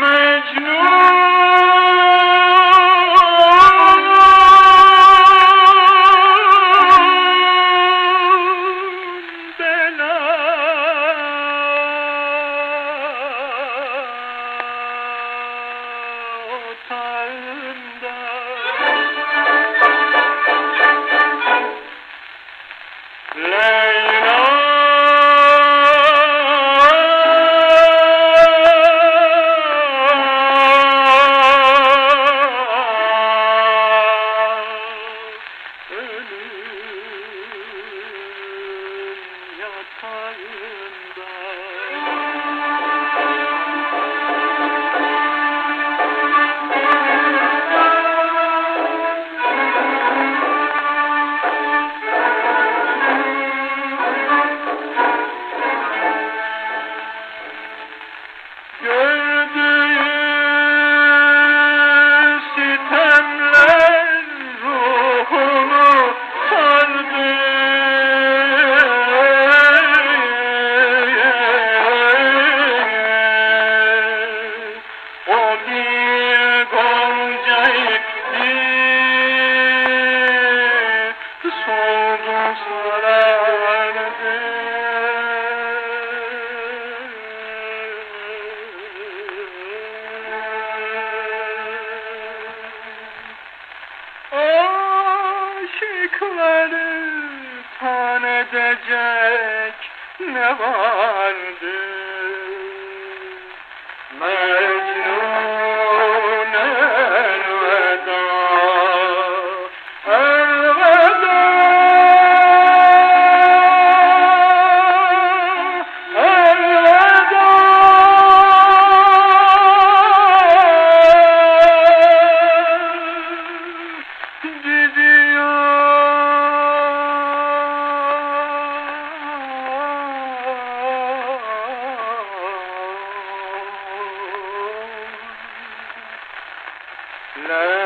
Mecnun fall Aşıkları tan edecek ne vardı? Mecnun love.